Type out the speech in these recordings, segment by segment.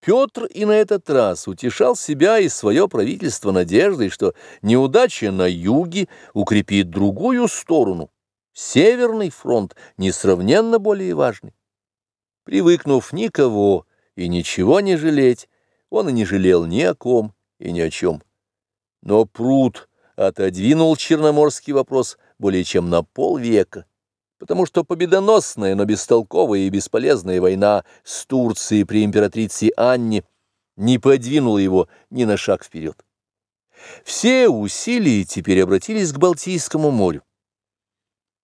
Петр и на этот раз утешал себя и свое правительство надеждой, что неудача на юге укрепит другую сторону. Северный фронт несравненно более важный. Привыкнув никого и ничего не жалеть, он и не жалел ни о ком и ни о чем. Но пруд отодвинул черноморский вопрос более чем на полвека потому что победоносная, но бестолковая и бесполезная война с Турцией при императрице Анне не подвинула его ни на шаг вперед. Все усилия теперь обратились к Балтийскому морю.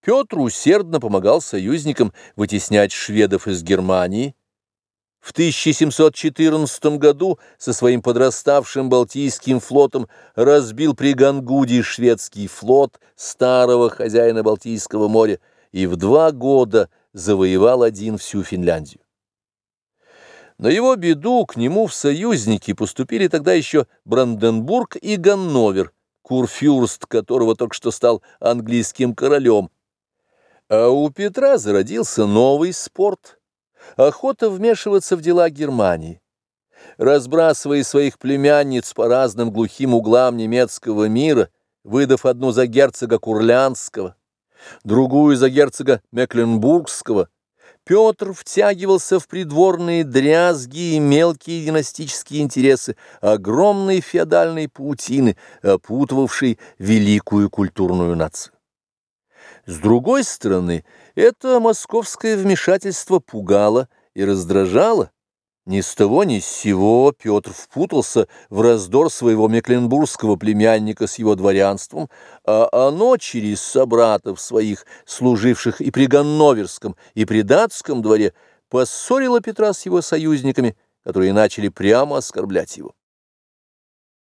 Петр усердно помогал союзникам вытеснять шведов из Германии. В 1714 году со своим подраставшим Балтийским флотом разбил при Гангуде шведский флот старого хозяина Балтийского моря, и в два года завоевал один всю Финляндию. На его беду к нему в союзники поступили тогда еще Бранденбург и Ганновер, курфюрст которого только что стал английским королем. А у Петра зародился новый спорт – охота вмешиваться в дела Германии. Разбрасывая своих племянниц по разным глухим углам немецкого мира, выдав одну за герцога Курлянского – другую за герцога Мекленбургского, Петр втягивался в придворные дрязги и мелкие династические интересы огромной феодальной паутины, опутывавшей великую культурную нацию. С другой стороны, это московское вмешательство пугало и раздражало, ни с того ни с сего Петр впутался в раздор своего мекленбургского племянника с его дворянством, а оно через собратов своих, служивших и при Ганноверском, и при датском дворе, поссорило Петра с его союзниками, которые начали прямо оскорблять его.